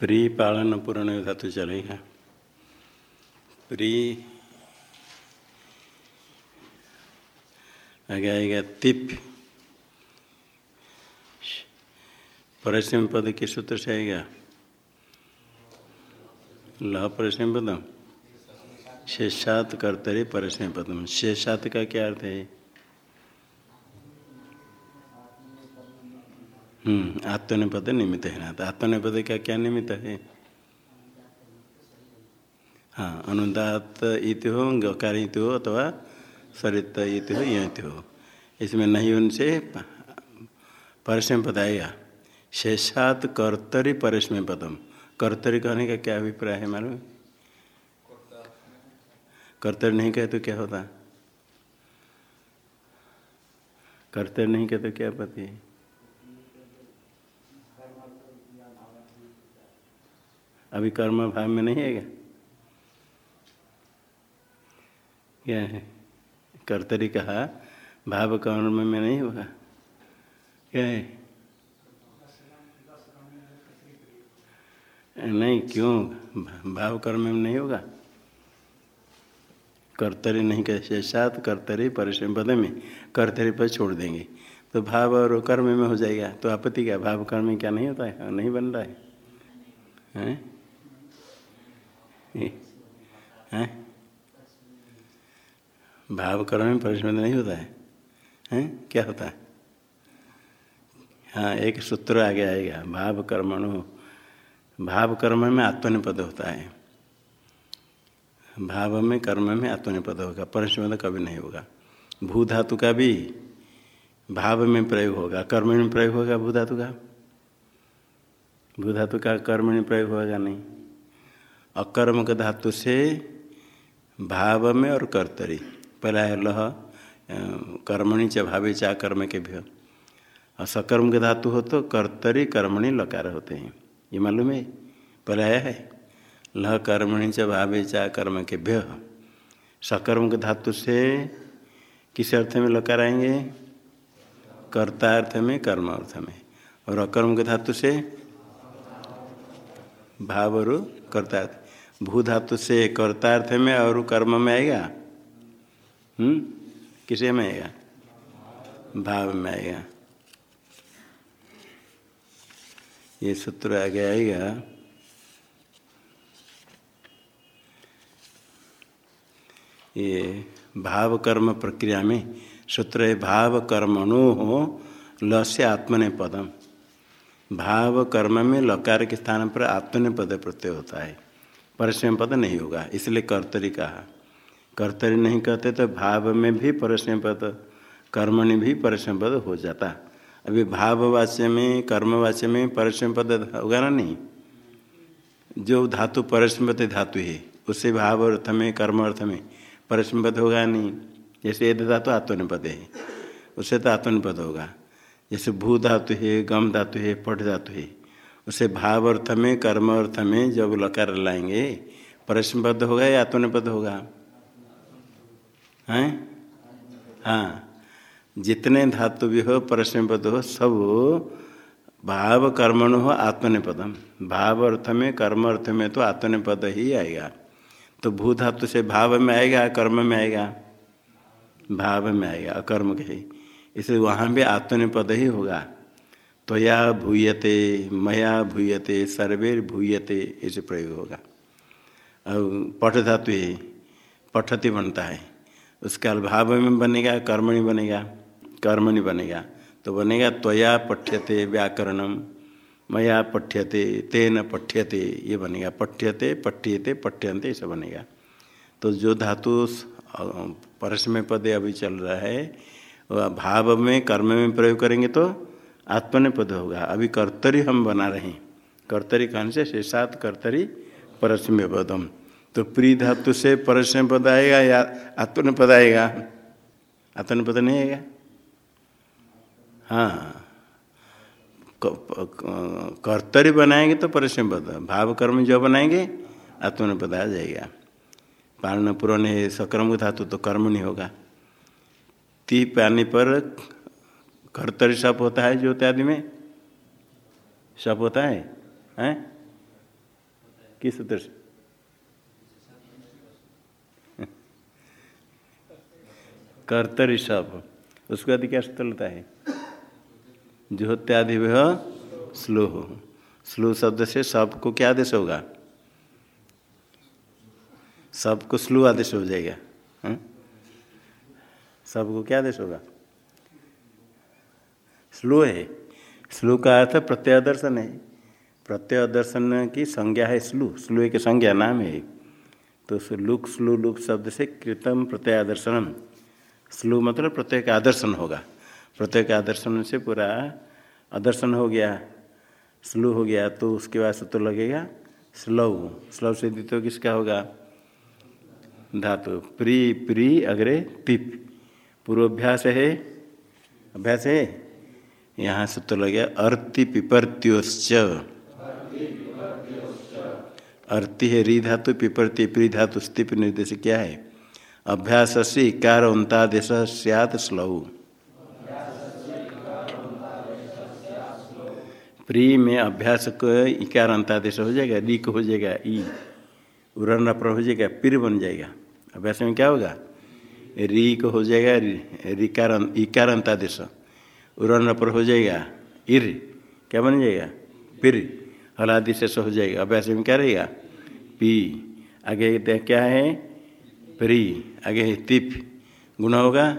Pre पालन पूर्ण धातु चलेगा प्री आगे आएगा तिप। परिश्रम पद किस सूत्र से आएगा। लह परिश्रम पदम शेषात कर्तरी परिश्रम पदम शेषात का क्या अर्थ है? आत्मनिपद निमित्त है ना तो आत्मनिपद का क्या निमित्त है? हाँ अनुदात इति हो गकार इति हो, अथवा सरित इति हो यति हो। इसमें नहीं उनसे परिश्रम पद आएगा शेषात कर्तरी परिश्रम पदम। कर्तरी कहने का क्या अभिप्राय है मालूम? कर्तरी नहीं कहे तो क्या होता? कर्तरी नहीं कहे तो क्या पति? है अभी कर्म भाव में नहीं है क्या? है? कर्तरी कहा, भाव कर्म में नहीं होगा। क्या है? नहीं, क्यों? भाव कर्म में नहीं होगा। कर्तरी नहीं कैसे? साथ कर्तरी परिश्रम पद में कर्तरी पर छोड़ देंगे। तो भाव और कर्म में हो जाएगा। तो आपत्ति क्या? भाव कर्म में क्या नहीं होता है? नहीं बन रहा है। हैं? हैं? भाव कर्म में परिश्रम नहीं होता है? हैं? क्या होता है? हाँ एक सूत्र आगे आएगा, भाव कर्मणु। भाव कर्म में आत्मनिपद होता है। भाव में कर्म में आत्मनिपद होगा परिश्रम कभी नहीं होगा। भू धातु का भी भाव में प्रयोग होगा, कर्म में प्रयोग होगा भू धातु का? भू धातु का कर्म में प्रयोग होगा नहीं? अकर्म के धातु से भाव में और कर्तरी। पहला है लह कर्मणि च भावे चा कर्म के भी और सकर्म के धातु हो तो कर्तरी, कर्मणि, लकार होते हैं। ये मालूम है? पहले है? लह, कर्मणि च भावे चा कर्म के भ्य। सकर्म के धातु से किस अर्थ में लकार आएँगे? कर्ता अर्थ में कर्म अर्थ में। और अकर्म के धातु से भाव और कर्ता भू धातु से कर्तार्थ में और कर्म में आएगा? हम्म? किसे में आएगा? भाव में आएगा। ये सूत्र आगे आएगा। ये भाव कर्म प्रक्रिया में सूत्र है, भाव कर्मणो हो ल से आत्मने पदम। भाव कर्म में लकार के स्थान पर आत्मने पद प्रत्यय होता है। परस्म पद नहीं होगा, इसलिए कर्तरी कहा। कर्तरी नहीं कहते तो भाव में भी परस्म पद कर्मणि भी परस्म पद हो जाता। अभी भाववाच्य में कर्मवाच्य में परस्म पद होगा ना नहीं? जो धातु परस्म पद धातु है उससे भाव अर्थ में, कर्म अर्थ में परस्म पद होगा नहीं? जैसे यद धातु आत्मनिपद है उससे तो आत्मनिपद होगा। जैसे भू धातु है, गम धातु है, पट धातु है उसे भाव अर्थ में कर्म अर्थ में जब लकार लाएँगे परस्मपद होगा या आत्मनिपद होगा? हैं? हाँ। जितने धातु भी हो परस्मपद हो, सब भाव, कर्मण हो, आत्मनिपदम। भाव अर्थ में कर्म अर्थ में तो आत्मनिपद ही आएगा। तो भू धातु से भाव में आएगा, कर्म में आएगा? भाव में आएगा, अकर्म के ही। इसलिए वहाँ भी आत्मनिपद ही होगा। त्वया भूयते, मया भूयते सर्वे भूयते ऐसे प्रयोग होगा। और पठ धातु है, पठति बनता है। उसका भाव में बनेगा, कर्मणि बनेगा कर्मणि बनेगा। तो बनेगा, त्वया पठ्यते व्याकरणम मया पठ्यते, तेन पठ्यते, ये बनेगा। पठ्यते पठ्यते पठ्यंते ऐसा बनेगा। तो जो धातु परस्मय पदे अभी चल रहा है, वह भाव में, कर्म में प्रयोग करेंगे तो आत्मने पद होगा। अभी कर्तरी हम बना रहे हैं। कर्तरी कहने से? शेषात कर्तरी परस्मय पदम तो प्री धातु से परस्मय पद आएगा या आत्मने पद आएगा? आत्मने पद नहीं आएगा? हाँ। कर्तरी बनाएँगे तो परस्मय पद भाव कर्म जो बनाएँगे आत्मने पद आ जाएगा। पालन पूर्ण है सकर्म धातु तो कर्म नहीं होगा। ती पानी पर कर्तरी सप होता है जो इत्यादि में? सप होता है, हैं? किस सूत्र से कर्तरी सब उसको आदि क्या सूत्र होता है? ज्योत्यादि वह स्लो हो स्लो शब्द से सबको क्या आदेश होगा? सबको स्लो आदेश हो जाएगा? सबको क्या आदेश होगा? स्लो है। स्लो का अर्थ प्रत्यय दर्शन है। प्रत्यय दर्शन की संज्ञा है स्लू। स्लू की संज्ञा नाम है। तो लुक, स्लू लुक शब्द से कृतम प्रत्यय दर्शनम स्लू मतलब प्रत्यय का आदर्शन होगा। प्रत्यय का आदर्शन से पूरा आदर्शन हो गया। स्लू हो गया तो उसके बाद सूत्र लगेगा स्लव। स्लव से द्वितीय किसका होगा? धातु। प्री प्री, अग्रे, तिप। पूर्वाभ्यास है। अभ्यास है? यहाँ सूत्र लग गया, अर्ति पिपर्त्योश्च। अर्ति है री धातु पिपर्ति प्री धातु स्तिप निर्देश क्या है? अभ्यास से इकार उन्तादेश सियात स्लव प्री में अभ्यास को, इकार अंतादेश हो जाएगा री को हो जाएगा, ई। उड़न पर हो जाएगा, पिर बन जाएगा। अभ्यास में क्या होगा? री को हो जाएगा रिकार, इकार अंतादेश। उड़न पर हो जाएगा। इर, क्या बन जाएगा? पिर, हलादि शेष हो जाएगा। अभ्यास में क्या रहेगा? पी, आगे क्या है? प्री, आगे है तिप। गुण होगा?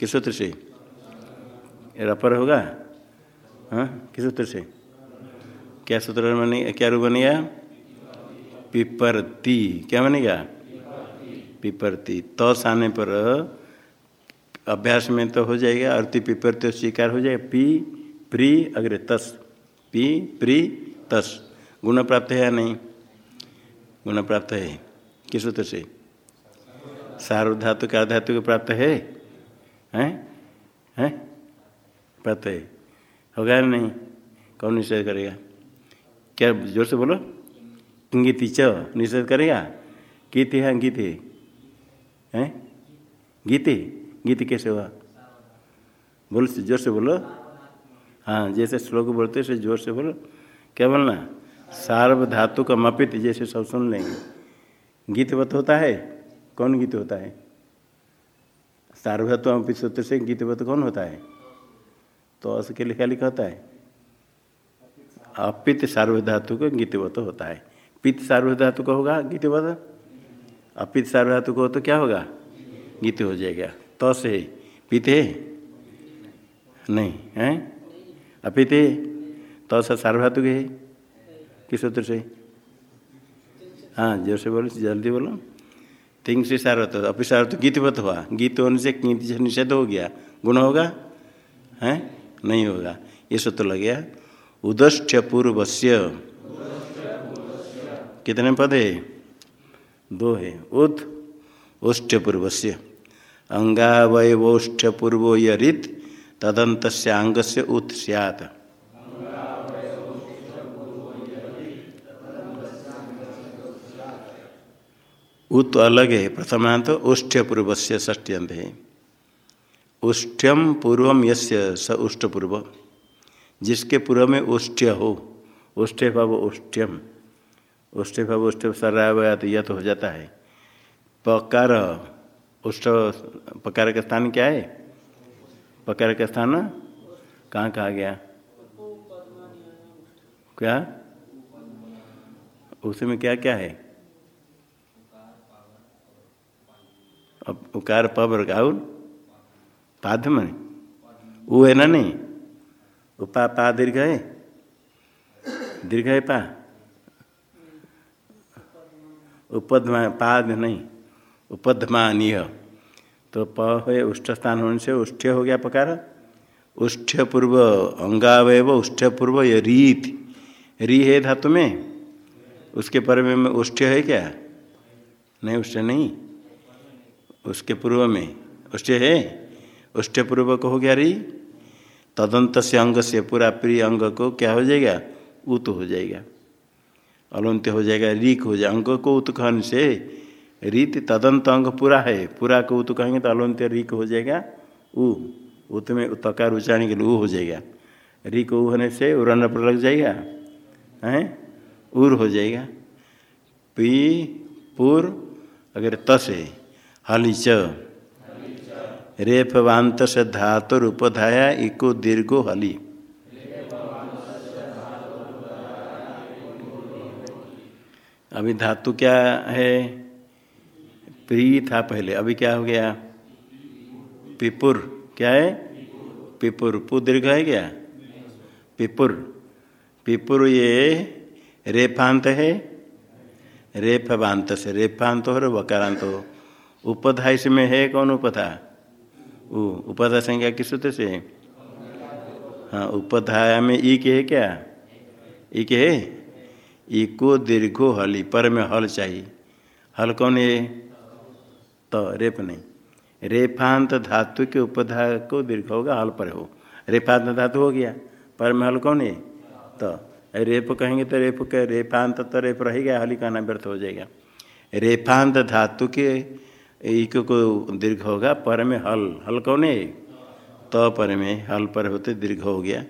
किस सूत्र से? रपर होगा? हाँ किस सूत्र से? क्या सूत्र बने, क्या रूप बनेगा? पिपरती। क्या बनेगा? पिपरती। तस आने पर अभ्यास में तो हो जाएगा अर्थी पिपरती स्वीकार हो जाएगा। पी, प्री, अग्रे, तस। पी, प्री, तस। गुण प्राप्त है या नहीं? गुण प्राप्त है। किस सूत्र से? सार्वधातु का धातु को प्राप्त है? हैं? हैं? प्राप्त है। होगा या नहीं? कौन निषेध करेगा? क्या ज़ोर से बोलो? गीति च। निषेध करेगा? गीत है गीत हैं? गीते। गीत कैसे हुआ? बोलो, ज़ोर से बोलो। हाँ जैसे श्लोक बोलते से ज़ोर से बोलो। क्या बोलना? सार्व धातु का मपित जैसे सब सुन लेंगे। गीतवत होता है? कौन गीत होता है? सार्वधातु अपित सूत्र से गीतवत कौन होता है? तो अस के लिखा लिखा होता है। अपित सार्वधातु को गीतवत होता है। पित सार्वधातु का होगा गीत गीतवत अपित सार्वधातु को तो क्या होगा? गीत हो जाएगा। तो से पीते? नहीं, है? अपित तो से सार्वधातु है किस सूत्र से? हाँ ज़ोर से बोलो, जल्दी बोलो। तिंग से सार्वत अपि सार्वत गीतवत हुआ। गीत होने से निषेध हो गया। गुण होगा? है? नहीं होगा। ये सूत्र लग गया। उदष्ट पूर्वस्य। कितने पद है? दो है। उद ओष्ठ पूर्वस्य। अंगावयवोष्ठ पूर्वो यरित तदंत अंग से उत सियात। उत अलग है प्रथमांत ओष्ठ पूर्व से ष्टियंत है ओष्ठ्यम पूर्वम यस्य स उष्ट पूर्व जिसके पूर्व में ओष्ठ्य हो ओष्ठ्य भाव ओष्ठ्यम ओष्ठ्य भाव ओष्ठ सराया तो यह तो हो जाता है। पकार उष्ट पकार का स्थान क्या है? पकार का स्थान कहाँ कहा गया? क्या? उसमें क्या क्या है? अब उकार पबर का और पाद में वो है ना नहीं? उपा पा दीर्घ है? दीर्घ है पा? उपदमा पाद नहीं। उपदमानीय। तो प है उष्ठ स्थान होने से उष्ठ हो गया पकार उष्ठ पूर्व अंगावय उष्ठ पूर्व ये रीत। री है धातु में। उसके पर में उष्ठ है क्या? नहीं, उष्ठ नहीं। उसके पूर्व में। उष्ठ है? उष्ठ पूर्व को हो गया री। तदंत से अंग से पूरा प्रिय अंग को क्या हो जाएगा? उत हो जाएगा। अलंत्य हो जाएगा, रीक हो जाएगा। अंग को उत कहने से रीत तदंत अंग पूरा है। पूरा को तो कहेंगे तो अलंत्य रिक हो जाएगा। उ उत में तकार उच्चारण के लिए ऊ हो जाएगा। रिक को होने से उड़न पर लग जाएगा, हैं? उर हो जाएगा। पी, पुर, अगर तसे हली च। रेफ वांत से धातु उपधाया इको दीर्घो हली। अभी धातु क्या है? प्री था पहले। अभी क्या हो गया? पिपुर। क्या है? पिपुर। पु दीर्घ है क्या? पिपुर। पिपुर ये रेफांत है। रेफांत से रेफांत हो वकारांत हो। उपधा इसमें है कौन उपधा? वो उपधा संज्ञा किस सूत्र से हाँ? उपधाया में ई के है क्या? ई के है? ई को दीर्घो हली पर में हल चाहिए। हल कौन है? तो रेप नहीं। रेफांत धातु के उपधा को दीर्घ होगा, हल पर हो। रेफांत धातु हो गया, पर में हल कौन है? तो रेप कहेंगे तो रेप के रेफांत तो रेप रहेगा हली कहना व्यर्थ हो जाएगा। रेफांत धातु के एक को दीर्घ होगा, पर में हल। हल कौन है? तो पर में हल पर होते दीर्घ हो गया।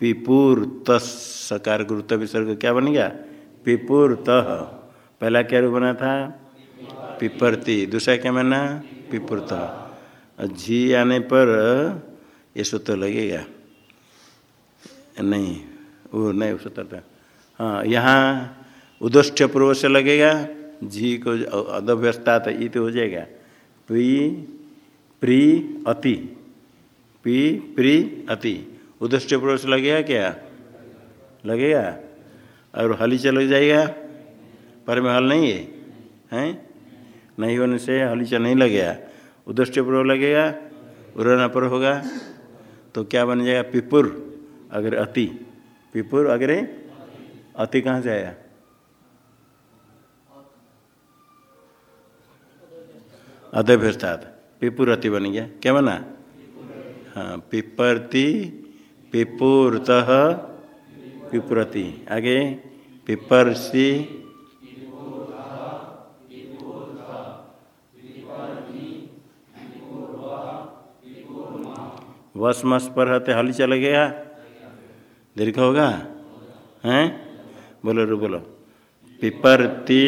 पिपुर तस गुरुत्व विसर्ग क्या बन गया? पिपुर तह पहला क्या रूप बना था? पिपरती। दूसरा क्या बना पिपुर तह झी आने पर, ये सूत्र लगेगा। नहीं, वो नहीं सूत्र था हाँ यहाँ उदोष्ट पूर्व से लगेगा झी को अदभ्यस्ता तो इत हो जाएगा। पी, प्री, अति। पी, प्री, अति। उदृष्ट पूर्व से लगेगा क्या? लगेगा। और हली चल जाएगा। पर में हल नहीं है, हैं? नहीं होने से हलीचा नहीं लगेगा। उदृष्ट पूर्व लगेगा, उड़ना पर होगा। तो क्या बन जाएगा? पिपुर अगर अति। पिपुर अगर अति कहाँ से आया? अदभ्यस्तात् पिपुर अति बन गया। क्या बना? हाँ पिपरती पिपुरत पिपुरति। आगे, पिपरसी वस मस पर रहते हल चल गया। दीर्घ होगा? हैं? बोलो, रो, बोलो। पिपरती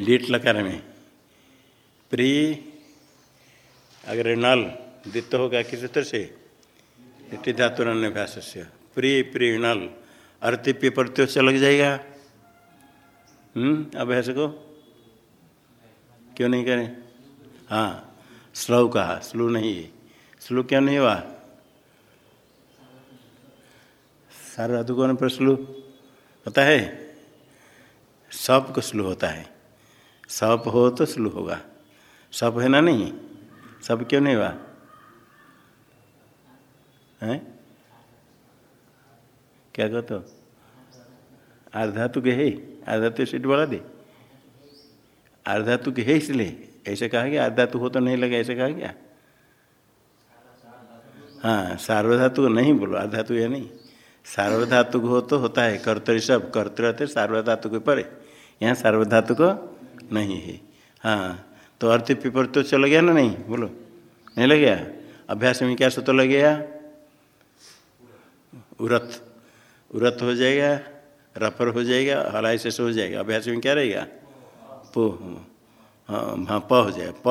लीट लकार में प्री अगर नल द्वित होगा किस तरह से लिट्टी धातुरन्यास से प्री प्री नल अर्थिप्य प्रत्यो से लग जाएगा। हम्म अभ्यास को? क्यों नहीं करें? हाँ स्लो कहा, स्लो नहीं। है स्लो क्यों नहीं हुआ? सारे कौन पर स्लो होता है? सबको स्लो होता है। सप हो तो स्लो होगा। सप है ना नहीं? सब क्यों नहीं हुआ? है? क्या कहते हो आर्धातु के है आर्धातु सीट बढ़ा दे। आर्धातु के है इसलिए। ऐसे कहा गया आर्धातु हो तो नहीं लगा, ऐसे कहा गया। हाँ सार्वधातु नहीं बोलो आर्धातु या नहीं। सार्वधातु हो तो होता है, कर्तरी सब कर्तृ सार्वधातु के परे। यहाँ सार्वधातु को नहीं है। हाँ तो अर्थ पिपर तो चल गया ना नहीं? बोलो। नहीं लग गया? अभ्यास में क्या सूत्र लग गया? उरत उरत हो जाएगा रफर हो जाएगा हलाई से हो जाएगा। अभ्यास में क्या रहेगा? पो हाँ हाँ प हो जाएगा। प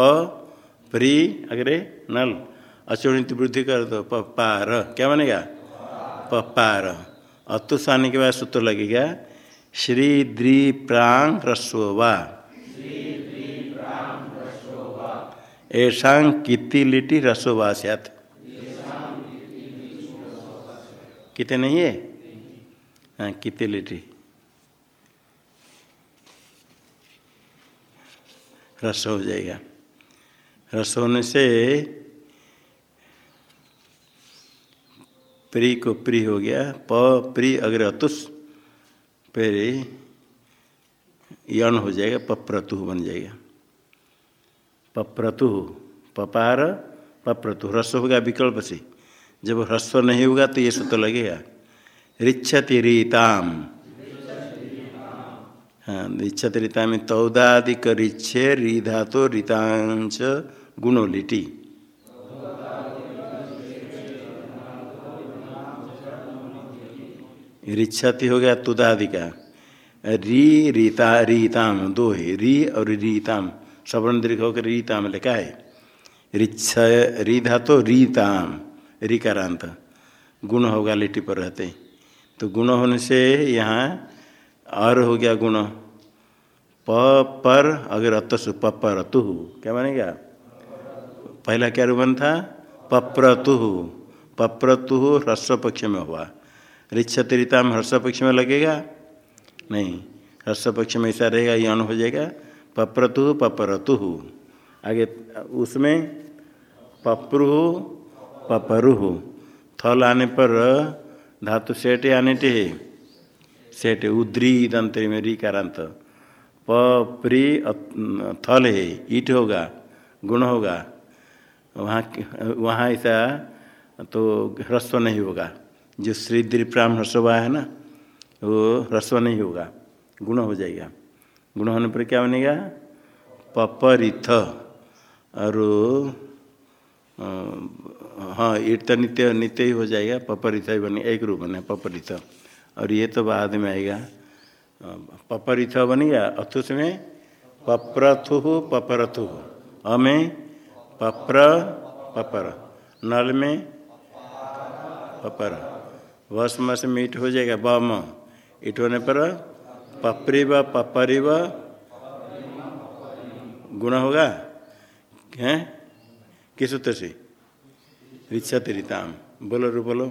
प्री अगरे नल। अचुणित वृद्धि कर दो प पार। क्या बनेगा? प पार। अतुष आने के बाद सूत्र लगेगा श्री द्री प्रांग रस्ववा ऐसा किति लिटी रसोवा सत कितने नहीं है? हाँ किति लिटी रस हो जाएगा। रस होने से प्री को प्री हो गया। प, प्री अगर अतुष फिर यन हो जाएगा, पप्रतु बन जाएगा। पप्रतु, पपार, पप्रतु ह्रस्व होगा विकल्प से। जब ह्रस्व नहीं होगा तो ये सूत्र लगेगा। रिच्छति रीताम। हाँ इच्छत रीता तौदादिक रिच्छे रीधा तो रीतांश गुणो लिटी रिच्छति हो गया तुदादि का री रीता, रीताम दो है री और रीताम। सवर्ण दीर्घ होकर रीताम लिखा है। रिच्छ रीधा तो रीताम। रिकारांत। गुण होगा, लिट्टी पर रहते तो गुण होने से यहाँ और हो गया गुण। प पर अगर अतसु पपरतु क्या बनेगा? पहला क्या रूपन था? पप्रतु पप्रतु ह्रस्व पक्ष में हुआ। रिच्छत रीता में ह्रस्व पक्ष में लगेगा? नहीं। ह्रस्व पक्ष में ऐसा रहेगा यौन हो जाएगा। पप्रतु पपरतु आगे, उसमें पप्रु पपरु थल आने पर धातु सेठ आने टे सेठ उद्री दंतरी में रीकारांत पप्री थल है, ईट होगा, गुण होगा। वहाँ वहाँ ऐसा तो ह्रस्व नहीं होगा। जो श्री द्रिप्राम ह्रस्व है ना, वो ह्रस्व नहीं होगा। गुण हो जाएगा। गुण होने पर क्या बनेगा? पपरिथ। और हाँ ईट तो नित्य नित्य ही हो जाएगा पपरिथ ही बने, एक रूप बने पपरिथ और ये तो बाद में आएगा। पपरिथ बनेगा अथुस में पप्रथु पपरथु। अमें पप्र, पपर। नल में पपर। वस मस में ईट हो जाएगा बम ईट होने पर पपरिव पपरिव। गुण होगा? हैं? किस सूत्र से रिच्छत रीताम बोलो रू, बोलो।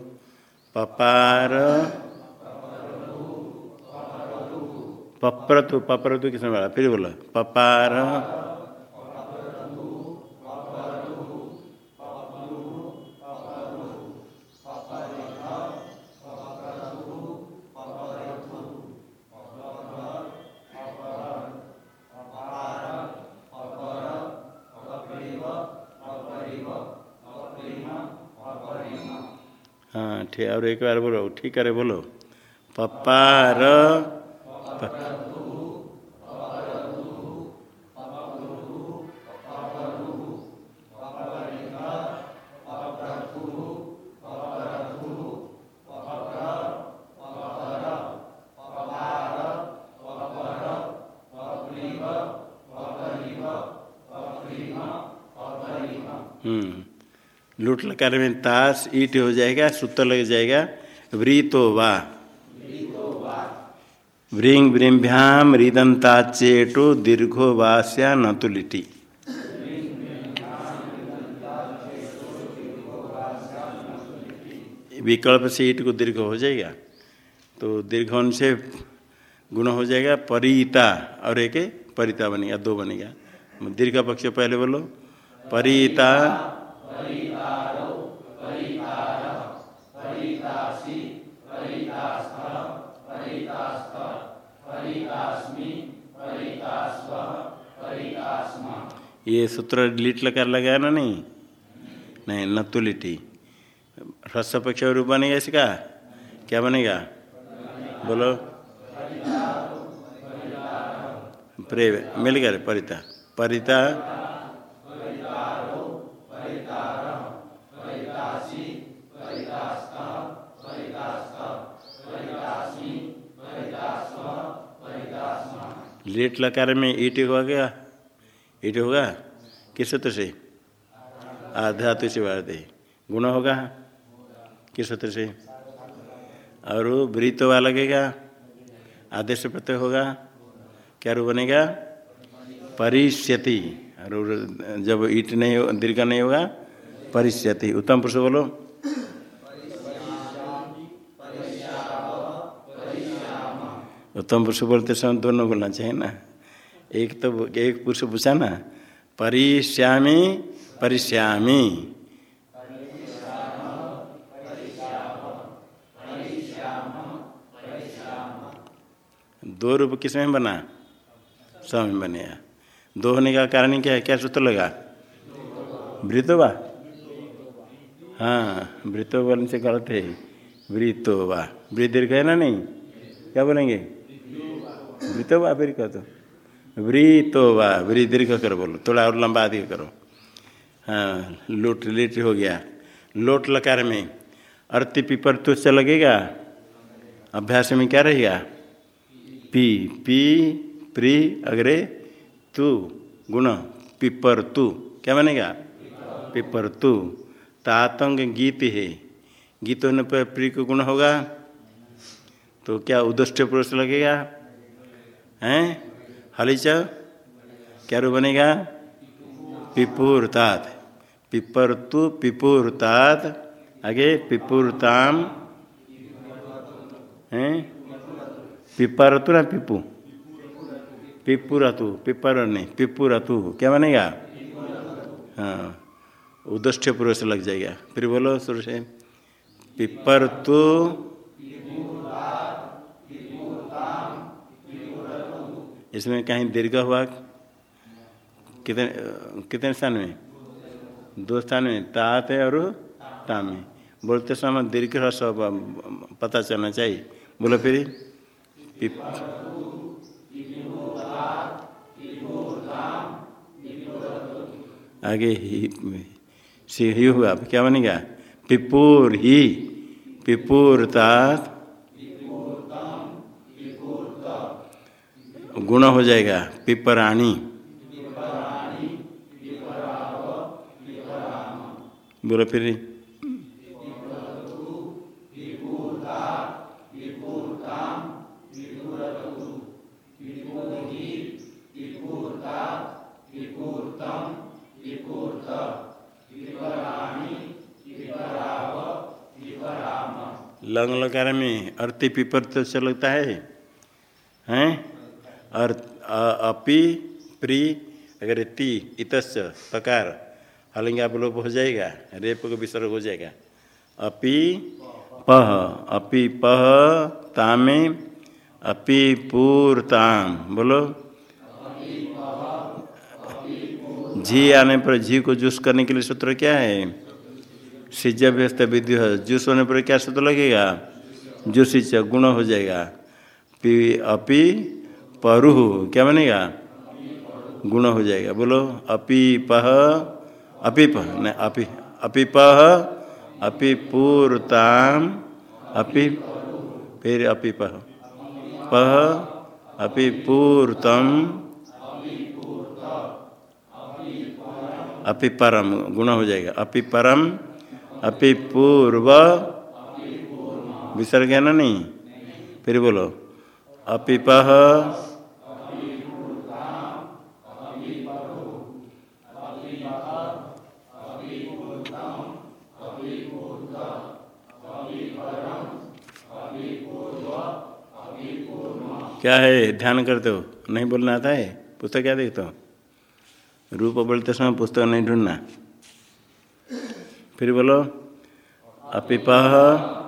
पपार पप्रतु पप्रतु किसने बोला? फिर बोलो। पपार ठीक और एक बार बोलो ठीक है बोलो। पप्पा हम्म लूट लकार में ताश ईट हो जाएगा सूत्र लग जाएगा। व्रीतो वा। व्रींग व्रीभ्याम रिदंताचेटो दीर्घो वास्या नतुलिटी विकल्प से ईट को दीर्घ हो जाएगा तो दीर्घ से गुण हो जाएगा, परिता और एक परिता बनेगा, दो बनेगा। दीर्घ पक्ष पहले बोलो, परिता ये सूत्र लिट लकार लगाया ना नहीं? नहीं नतु लिटी। ह्रस्व पक्ष रूप बनेगा इसका? क्या बनेगा? बोलो। प्रे मिल गया परिता। परिता लेट लकार में ईट हो गया ईट होगा, किस सूत्र से? आधातु से बाध गुण होगा, किस सूत्र से? और वृत्तवा लगेगा, आदेश प्रत्यय होगा, क्या रूप बनेगा? परिष्यति। और जब ईट नहीं हो, दीर्घ नहीं होगा, परिष्यति। उत्तम पुरुष बोलो। उत्तम पुरुष बोलते समय दोनों बोलना चाहिए ना। एक तो एक पुरुष पूछा ना परिश्यामी परिश्यामी। दो रूप किसमें बना? सब में बनेगा दो होने का कारण क्या है? क्या सूत्र लगा? वृतोवा। हाँ वृतो बोलने से गलत है। वृतोवा। वृद्ध दीर्घ है ना नहीं? क्या बोलेंगे? वृतो वा फिर कह दो। वृतो वाह व्री दीर्घ कर बोलो, थोड़ा और लंबा अधिक करो। हाँ लोट, लेट हो गया। लोट लकार में, अर्थि पिपर तो से लगेगा। अभ्यास में क्या रहेगा? पी पी, प्री, अग्रे, तू, गुण, पिपर, तू। क्या बनेगा? पिपर, तू। तातंग गीत है। गीत होने पर प्री को गुण होगा। तो क्या उदष्ट पुरुष लगेगा? हैं? हलीच? क्या रू बनेगा? पिपुर तात पिपर तु पिपुर तात आगे, पिपुरताम। हैं? पिपर तु ना पिपू? पिपुरतु, पिपर नहीं, पिपुरतु। क्या बनेगा? हाँ उदष्ट पुरुष लग जाएगा। फिर बोलो शुरू से। पिपर इसमें कहीं दीर्घ हुआ? कितने कितने स्थान में? दो स्थान में। तात है और ता में। बोलते समय दीर्घ रस पता चलना चाहिए। बोलो फिर। आगे ही ही हुआ। क्या बनेगा? पिपुर ही। पिपुर तात। गुण हो जाएगा, पिपराणी। बोलो फिर। लंग लकार में अर्थी पिपर तो से लगता है, हैं? और अपि, प्री, अगर ती, इतस्य, तकार हलेंगे आप लोग हो जाएगा, रेप को विसर्ग हो जाएगा। अपि, पह अपि पह, तामे, अपि पूर्ताम, बोलो। झी आने पर झी को जूस करने के लिए सूत्र क्या है? सिज व्यस्त विद्यु जूस होने पर क्या सूत्र लगेगा? जूसिच गुण हो जाएगा। पी अपि परुह क्या बनेगा? गुण हो जाएगा। बोलो अपि पह अपि पह नहीं, अपि अपि पह अपि, फिर अपि पह पह अपि पूर्तम अपि परम गुण हो जाएगा। अपि परम अपि पूर्व विसर्ग है ना नहीं? फिर बोलो अपिपह क्या है? ध्यान करते हो? नहीं बोलना आता है? पुस्तक क्या देखते हो? रूप बोलते समय पुस्तक नहीं ढूंढना। फिर बोलो अपिपह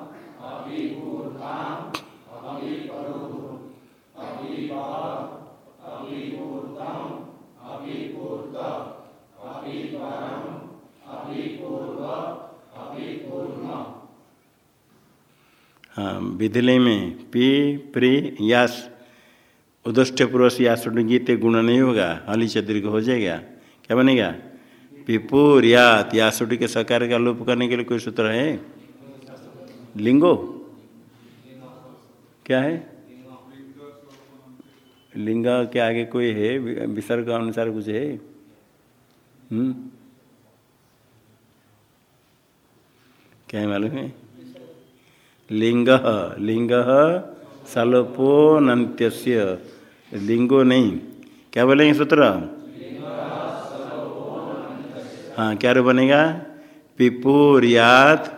विधिलय में पी, प्री, यास उदष्ट पुरुष यास गीते गुण नहीं होगा, हली से दीर्घ हो जाएगा। क्या बनेगा? पिपुर यात यासुटी के सकार का लोप करने के लिए कोई सूत्र है? लिंगो। क्या है? लिंग के आगे कोई है? विसर्ग अनुसार कुछ है? हम्म। क्या है मालूम है? लिंग लिंग सलोपोन्त्य लिंगो नहीं। क्या बोलेंगे सूत्र? हाँ क्या रूप बनेगा? पिपुरियात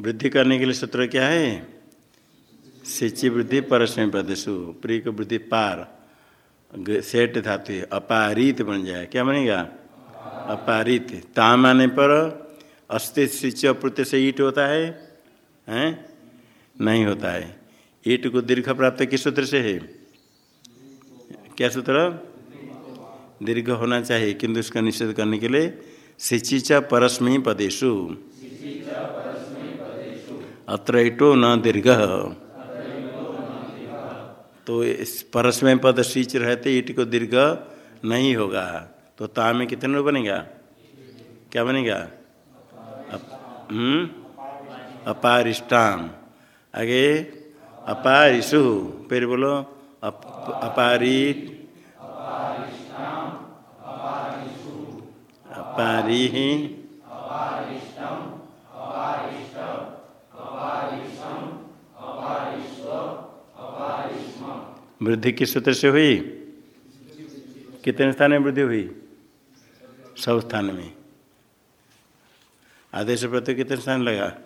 वृद्धि करने के लिए सूत्र क्या है? सिचि वृद्धि परस्मय पदसु प्रिय वृद्धि पार। सेठ धातु अपारित बन जाए। क्या बनेगा? अपारित। ताम आने पर अस्थि सिच अप्रत्य से ईट होता है, हैं? नहीं होता है। ईट को दीर्घ प्राप्त किस सूत्र से है? क्या सूत्र? दीर्घ होना चाहिए। किंतु इसका निषेध करने के लिए सिचिच परस्मी पदेशु अत्र न दीर्घ। तो इस परस्मय पद सिच रहते ईट को दीर्घ नहीं होगा। तो ता में कितने रूप बनेगा? क्या बनेगा? हम्म? अपारिष्टाम। आगे अपारिशु फिर बोलो अप, अपारित। अपारी वृद्धि किस सूत्र से हुई? कितने स्थान में वृद्धि हुई? सब स्थान में। आदेश प्रत्यय कितने स्थान लगा?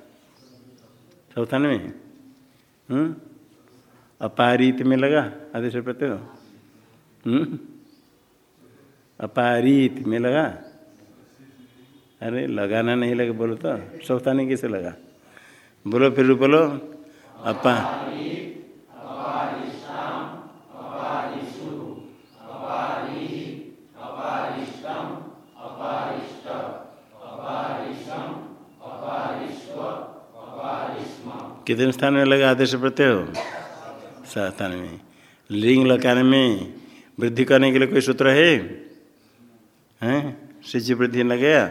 सब स्थान में? हम्म? अपारित में लगा आदेश प्रत्यय हम्म? अपारित में लगा? अरे, लगाना नहीं लगा, बोलो तो। सब स्थान कैसे लगा? बोलो फिर बोलो। अपा कितने स्थान में लगा आदेश प्रत्यय हो? स्थान में। लिंग लगाने में वृद्धि करने के लिए कोई सूत्र है? हैं? सिद्धि वृद्धि न गया?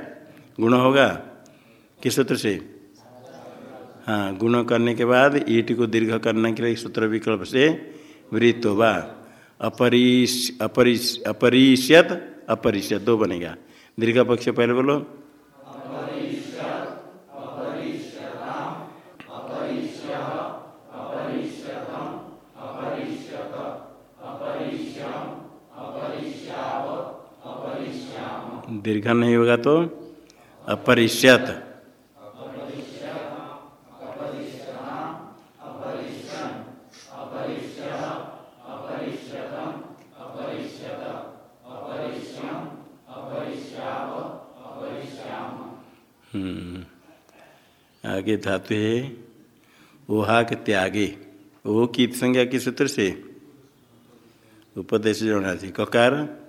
गुण होगा? किस सूत्र से? हाँ गुण करने के बाद ईट को दीर्घ करने के लिए सूत्र विकल्प से वृत्त होगा। अपरिश अपरिश अपरिष्यत अपरिष्यत दो बनेगा। दीर्घ पक्ष पहले बोलो। दीर्घ नहीं होगा तो अपरिष्यत। आगे धातु है ओहा के त्यागे। वो की संज्ञा किस सूत्र से? उपदेश जोड़ा थी ककार।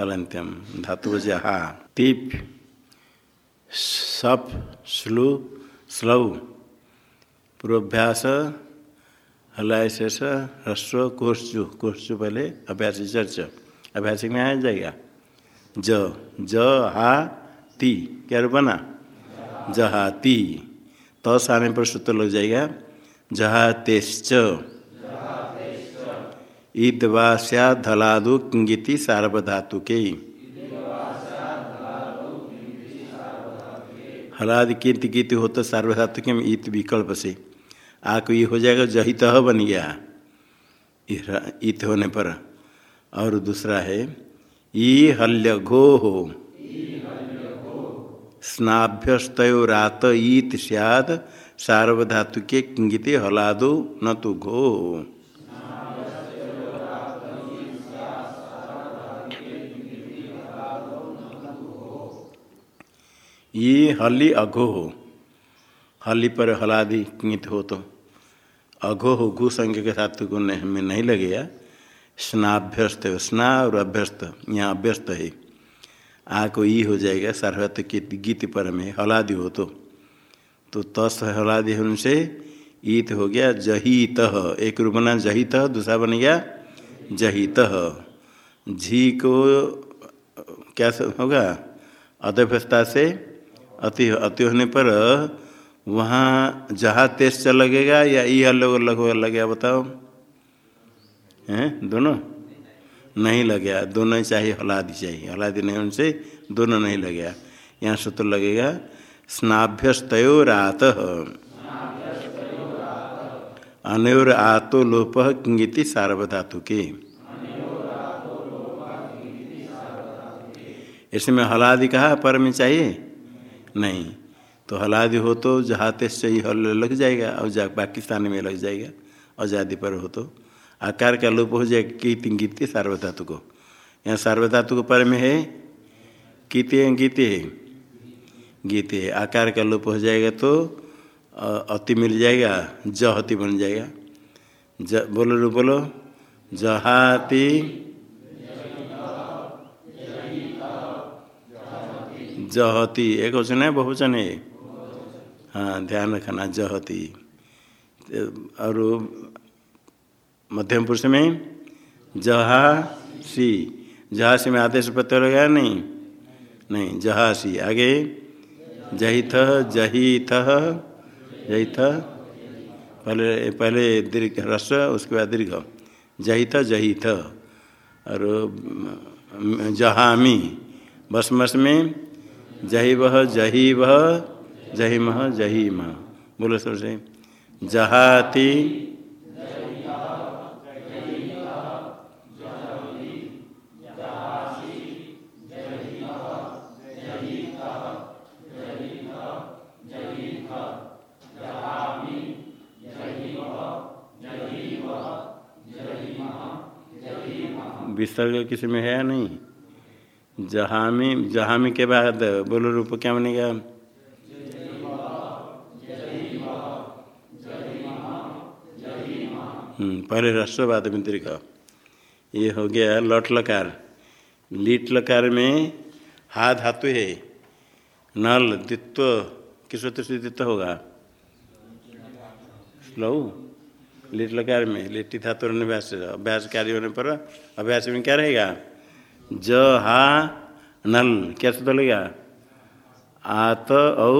हलंत्यम धातु जहा तीप, सप, स्लु स्लव पूर्वाभ्यास हलाय ह्रस्व कोर्चु कोर्चु पहले अभ्यास चर्च। अभ्यास में आ जाएगा। ज ज, हा, ती क्या बना जहाती तस आने पर सूत्र लग जाएगा। जहातेश्च। ईद वा धलादु किंगिति सार्वधातु के हलाद कीर्ति कीर्ति हो तो सार्वधातु के ईत विकल्प से। आक ये हो जाएगा जहित बन गया। ईत होने पर। और दूसरा है ई हल्य घो हो स्नाभ्यस्तरात ईत सियाद सार्वधातु के किंगिति हलादो न तो घो। ये हली अघो हो। हली पर हलादि कित हो तो। अघो हो घु संज्ञ के साथ को नहीं में नहीं लगेगा स्नाभ्यस्त स्ना और अभ्यस्त यहाँ अभ्यस्त है। आ को ई हो जाएगा सार्वत के गीत पर में हलादि हो तो। तो तस हलादि होने से ईत हो गया जहित एक रूप बना जहित दूसरा बन गया जहित झी को क्या होगा? अध्यभ्यस्ता से अति अति होने पर वहाँ जहाँ तेज लगेगा या ई अलग अलग लगेगा बताओ? हैं? दोनों? नहीं लगेगा। दोनों ही चाहिए, हलादी चाहिए। हलादी नहीं उनसे दोनों नहीं लगेगा। यहाँ सूत्र लगेगा स्नाभ्यस्तोरात अनोर आतो लोप किंगिति सार्वधातु के इसमें हलादि कहा, पर में चाहिए? नहीं। तो हलादि हो तो जहाते से ही हल लग जाएगा और जा पाकिस्तान में लग जाएगा आज़ादी पर हो तो। आकार का लोप हो जाएगा कीति गीते सार्वधातु को। यहाँ सार्वधातु को पर में है कीते गीते है। गीते है। आकार का लोप हो जाएगा तो अति मिल जाएगा, जहति बन जाएगा। ज, बोलो बोलो। जहाति जहती। एक वचन है बहुवचन है हाँ ध्यान रखना जहती। और मध्यम पुरुष में जहासी। जहासी में आदेश पत्र लगा नहीं? नहीं, जहासी। आगे, जहिथ जहिथ जहिथ। पहले पहले दीर्घ रस, उसके बाद दीर्घ। जहिथ जहिथ। और जहामी। बस मस में जही वह जही वह जही मह जही मह बोलो सबसे जहाती, विसर्ग किसी में है या नहीं? जहामी जहामी के बाद बोलो रूप क्या बनेगा? पहले राष्ट्रवाद में दीर्घ ये हो गया लट लकार। लीट लकार में हा धातु है। नल दित्व किस सूत्र से दित्व होगा? स्लो लीट लकार में लिट्टी धातु अभ्यास अभ्यास कार्य होने पर अभ्यास में क्या रहेगा? ज हा नल क्या सूत्र लगेगा आत औ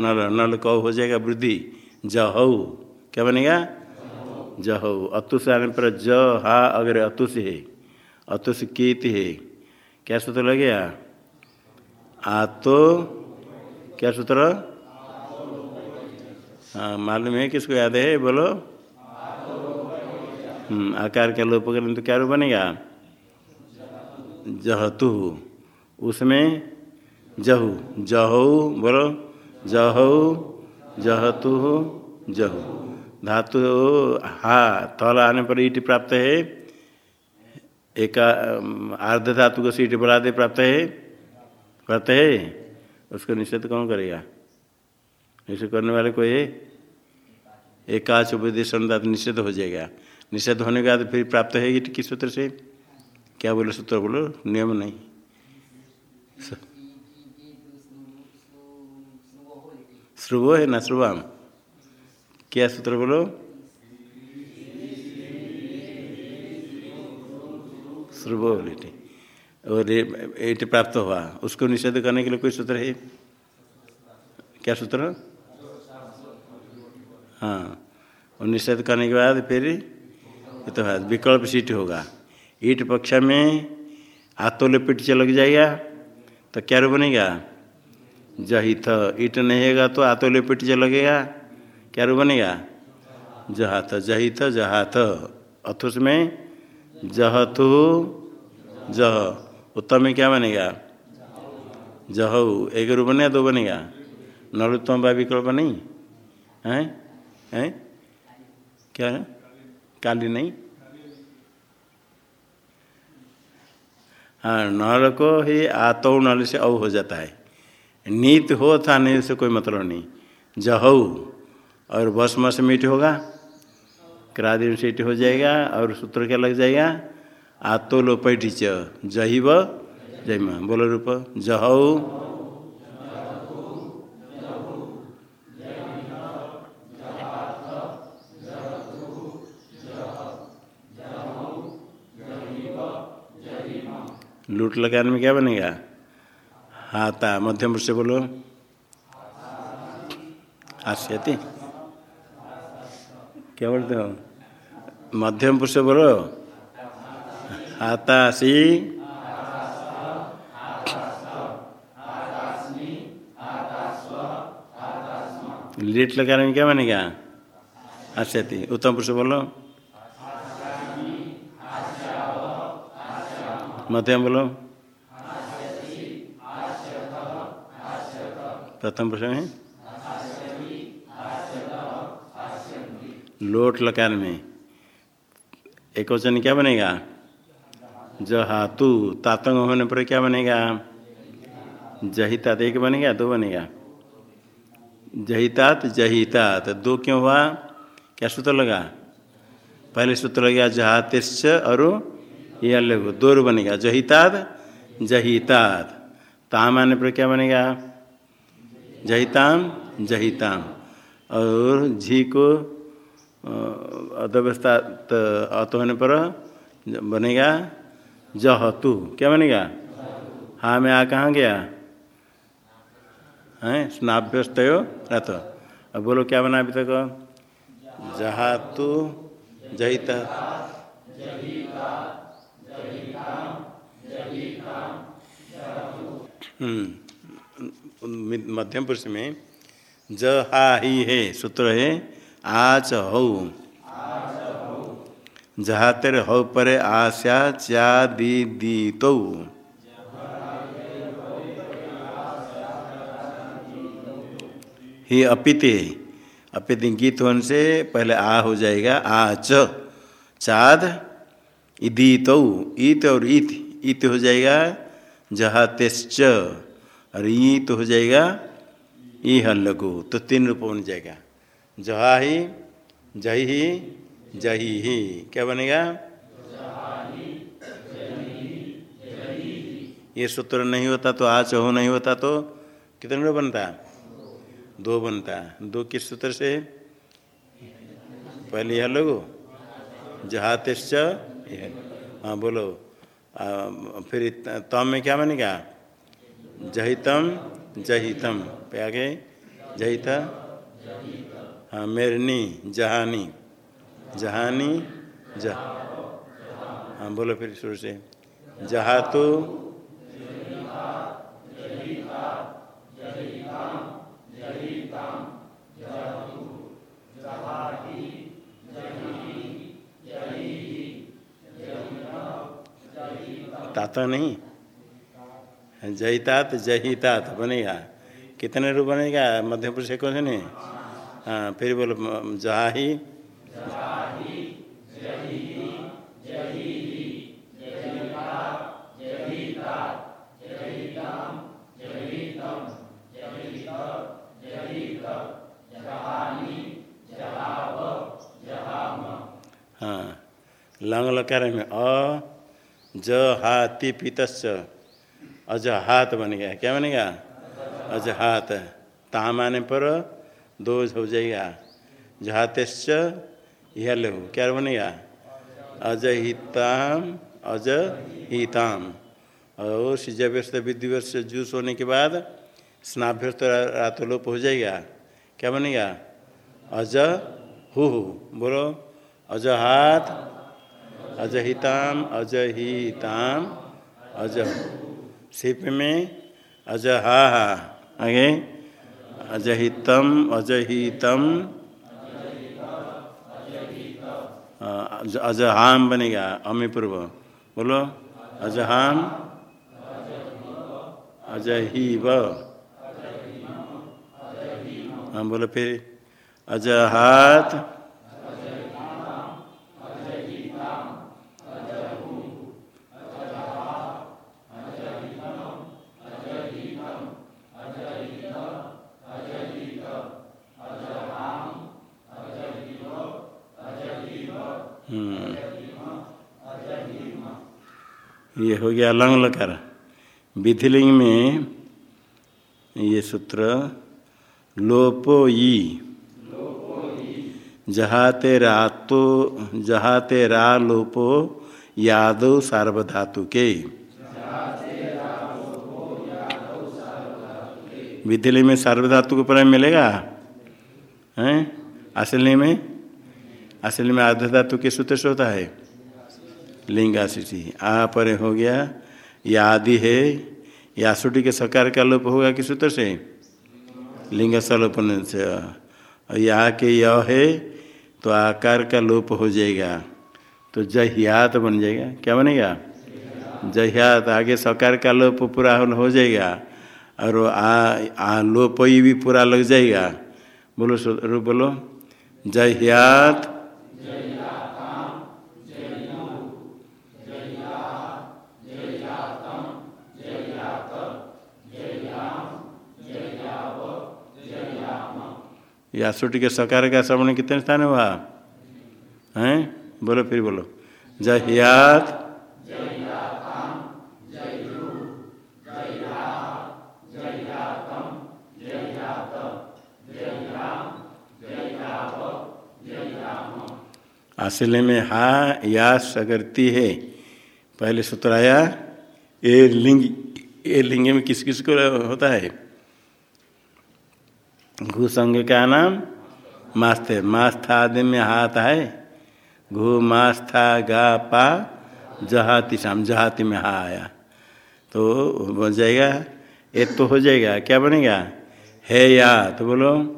नल। नल कौ हो जाएगा वृद्धि। जहऊ क्या बनेगा? जहऊ अतुष आने पर ज, हा, अगर अतुष है। अतुष कीत है। क्या सूत्र लगेगा आतो। क्या सूत्र हाँ मालूम है किसको याद है? बोलो। आकार का लोप करें तो क्या रूप बनेगा? जहतु, उसमें जहू जहू बोलो, जहू, जहतु, जहु। धातु हा थल आने पर ईट प्राप्त है। एक आर्ध धातु को सीट बढ़ा दे, प्राप्त है। प्राप्त है। उसको निषेध कौन करेगा? ऐसे करने वाले कोई है एकाच उपदेश निषेध हो जाएगा। निषेध होने के बाद फिर प्राप्त है ईट किस सूत्र से। क्या बोलो सूत्र बोलो? नियम नहीं। श्रुवो है ना श्रुवाम क्या सूत्र बोलो? श्रुवो लिटी और एट प्राप्त हुआ। उसको निषेध करने के लिए कोई सूत्र है? क्या सूत्र? हाँ। और निषेध करने के बाद फिर तो विकल्प सीट होगा। ईट पक्ष में आतोले पीट से लग जाएगा तो क्या रूप बनेगा? जहित ईट नहीं होगा तो आतोले पीट से लगेगा, क्या रूप बनेगा? जहात जहित जहात अथुस में जहतु जह उत्तम में क्या बनेगा? जहू एक रूप बनेगा दो बनेगा। नलोत्तम बा विकल्प नहीं, है? हैं? क्या है? काली नहीं? हाँ नल को ही आतो नल से औ हो जाता है। नीत हो था नहीं से कोई मतलब नहीं। जहऊ और बस मस मीट होगा क्रादिन सीट हो जाएगा, और सूत्र क्या लग जाएगा? आतो लो पैठी च जही व जय बोलो रूप जहऊ लूट लगाने में क्या बनेगा? हाथा मध्यम से बोलो। हास्यति। क्या बोलते हो? मध्यम पुरुष बोलो। हाथासी लेट लगाने में क्या बनेगा? हास्यति। उत्तम पुरुष बोलो। मध्यम बोलो। प्रथम प्रश्न में लोट लकार में। एक वचन क्या बनेगा? जहातु तातंग होने पर क्या बनेगा? जहितात एक बनेगा, दो बनेगा। जहितात जहितात, दो क्यों हुआ? क्या सूत्र लगा? पहले सूत्र लग गया जहातिश्च और ये अलग दो रू बनेगा जहितात जहितात ताम आने पर क्या बनेगा? जहिताम जहिताम। और झी को अध्यवस्था अत होने पर बनेगा, जहतु। क्या बनेगा? हाँ मैं आ कहाँ गया? हैं? स्नाभ्यस्त हो रथ अब बोलो क्या बना अभी तक? जहातु, जहिता। मध्यम पुरुष में, ज हा ही है, सूत्र है आच हौ। जहा तेरे हौ परे आशा चा दी दी तो। ही अपिते, अपित गीत होने से पहले आ हो जाएगा, आ च। चाद, इदी तो ईत और ईत ईत हो जाएगा जहा तेश्च और तो हो जाएगा ई हल्लगु तो तीन रूप बन जाएगा। जहा ही जही ही जही ही क्या बनेगा? ये सूत्र नहीं होता तो आ चहो नहीं होता तो कितने रूप बनता? दो बनता। दो किस सूत्र से? पहले यह लोगो जहातिश्च हाँ बोलो। फिर तम में क्या बनेगा? जहितम जहितम। आगे, जहित हाँ मेरनी, जहानी। जहानी, जहा। हाँ बोलो फिर शुरू से। जहा तो ताता नहीं। जहितात जहितात बनेगा। कितने रूप बनेगा? मध्य पुरुष कौन नहीं। हाँ फिर बोलो जहा ही हाँ लंग लकार में अ ज हाथी पीतश्च अज हाथ बन गया। क्या बनेगा अज हाथ ताम आने पर दो हो जाएगा। जहातेश्च, यह लहू क्या बनेगा अज हिताम अज हिताम और सिजव्यस्त विधिव्यस्त जूस होने के बाद स्नाभ्यस्त रातोलोप हो जाएगा। क्या बनेगा अज हु बोलो। अज हाथ अजहिताम अजहिताम, अज। सिप में अजहा। आगे। अजहितम अजहितम। अजहाम बनेगा अमी पूर्व बोलो। अजहाम। अजहीव। हाँ बोलो फिर। अजहात। ये हो गया लंग लकार विधिलिंग में ये सूत्र, लोपो ई। जहाते रातो, जहाते रा लोपो, यादव सार्वधातु के। विधिलिंग में सार्वधातु को प्राय मिलेगा? हैं? असली में? असली में आध धातु के सूत्र से होता है। लिंगाशिषि आ पर हो गया या आदि है, यासुटी के सकार का लोप होगा किस सूत्र से? लिंग सलोपन से। या के य है तो आकार का लोप हो जाएगा। तो जहियात बन जाएगा। क्या बनेगा? जहियात। आगे सकार का लोप पूरा हो जाएगा। और आ आ लोपई भी पूरा लग जाएगा। बोलो बोलो। जह्यात यासुटी के सकार का श्रवण कितने स्थान हुआ? हैं? बोलो, फिर बोलो। जहियात असले में हा या सगरती है। पहले सूत्र आया, ए लिंग ए लिंग में किस किस को होता है? घू संग का नाम? मास्थे मास्था आदि में हाथ है। घू, मास्था, गा, पा, जहाती, शाम, जहाती में हा आया। तो बन जाएगा? ये तो हो जाएगा। क्या बनेगा? है या? तो बोलो।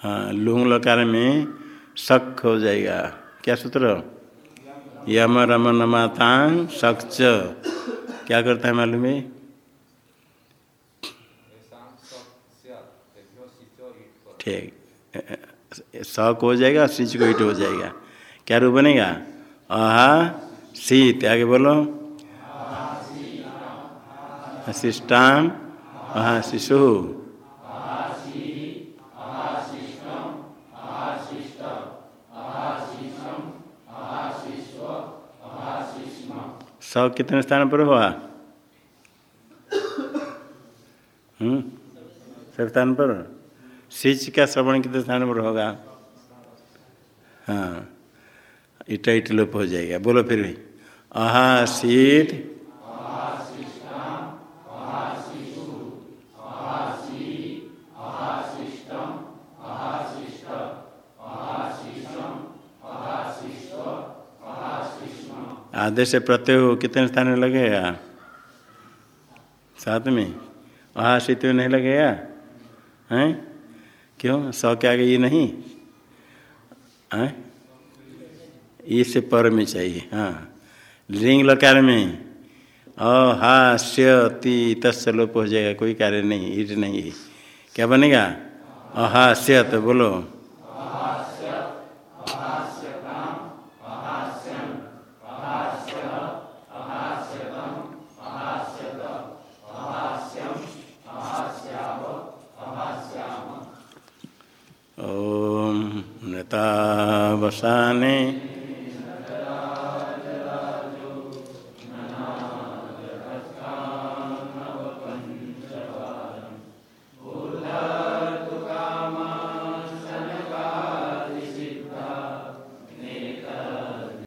हाँ लुंग लकार में शक हो जाएगा। क्या सूत्र? यम रम नमातांग सक्च क्या करता है मालूम है? ठीक। शक हो जाएगा, सिच को हिट हो जाएगा। क्या रूप बनेगा? आहा शीत आगे बोलो। शिष्टाम आहा शिशु सौ कितने स्थान पर हुआ? हम्म? सब स्थान पर? सिच का श्रवण कितने स्थान पर होगा? हाँ इटा इट लोप हो जाएगा। बोलो फिर भी। आहा सीट आदेश प्रत्यय कितने स्थान में लगेगा साथ में। में नहीं लगेगा हैं? क्यों? सौ के आगे ये नहीं? हैं? इससे पर में चाहिए हाँ। लिंग लकार में। अहास्य ती तस्य लोप हो जाएगा, कोई कार्य नहीं, ईट नहीं क्या बनेगा? अहास्य तो बोलो। नतावसाने